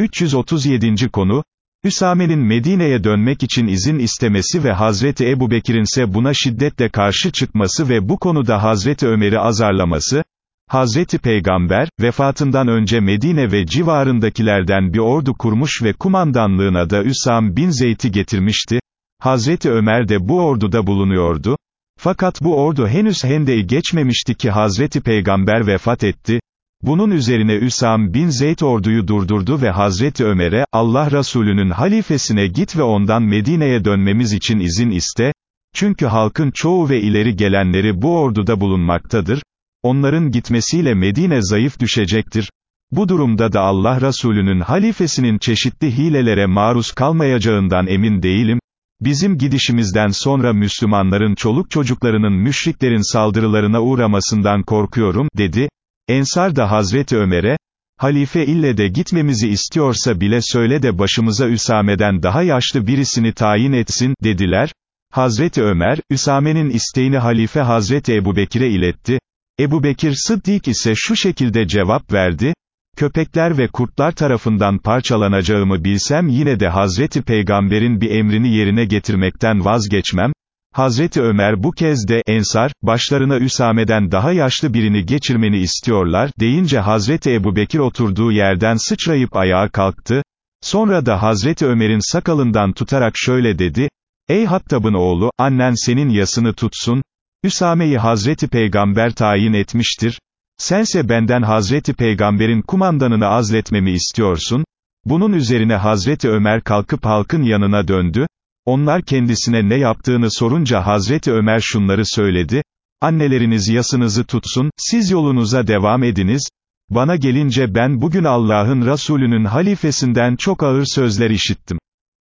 337. konu, Hüsame'nin Medine'ye dönmek için izin istemesi ve Hazreti Ebubekir'in ise buna şiddetle karşı çıkması ve bu konuda Hazreti Ömer'i azarlaması, Hazreti Peygamber, vefatından önce Medine ve civarındakilerden bir ordu kurmuş ve kumandanlığına da Üsam bin Zeyd'i getirmişti, Hazreti Ömer de bu orduda bulunuyordu, fakat bu ordu henüz Hende'yi geçmemişti ki Hazreti Peygamber vefat etti, bunun üzerine Üsam bin Zeyd orduyu durdurdu ve Hazreti Ömer'e, Allah Resulü'nün halifesine git ve ondan Medine'ye dönmemiz için izin iste, çünkü halkın çoğu ve ileri gelenleri bu orduda bulunmaktadır, onların gitmesiyle Medine zayıf düşecektir, bu durumda da Allah Resulü'nün halifesinin çeşitli hilelere maruz kalmayacağından emin değilim, bizim gidişimizden sonra Müslümanların çoluk çocuklarının müşriklerin saldırılarına uğramasından korkuyorum, dedi, Ensar da Hazreti Ömer'e, halife ille de gitmemizi istiyorsa bile söyle de başımıza Üsame'den daha yaşlı birisini tayin etsin, dediler. Hazreti Ömer, Üsame'nin isteğini halife Hazreti Ebubekir'e iletti. Ebu Bekir Sıddik ise şu şekilde cevap verdi, köpekler ve kurtlar tarafından parçalanacağımı bilsem yine de Hazreti Peygamber'in bir emrini yerine getirmekten vazgeçmem, Hazreti Ömer bu kez de, Ensar, başlarına Üsame'den daha yaşlı birini geçirmeni istiyorlar, deyince Hazreti Ebubekir oturduğu yerden sıçrayıp ayağa kalktı, sonra da Hazreti Ömer'in sakalından tutarak şöyle dedi, Ey Hattab'ın oğlu, annen senin yasını tutsun, Üsame'yi Hazreti Peygamber tayin etmiştir, sense benden Hazreti Peygamber'in kumandanını azletmemi istiyorsun, bunun üzerine Hazreti Ömer kalkıp halkın yanına döndü, onlar kendisine ne yaptığını sorunca Hazreti Ömer şunları söyledi, anneleriniz yasınızı tutsun, siz yolunuza devam ediniz, bana gelince ben bugün Allah'ın Resulünün halifesinden çok ağır sözler işittim.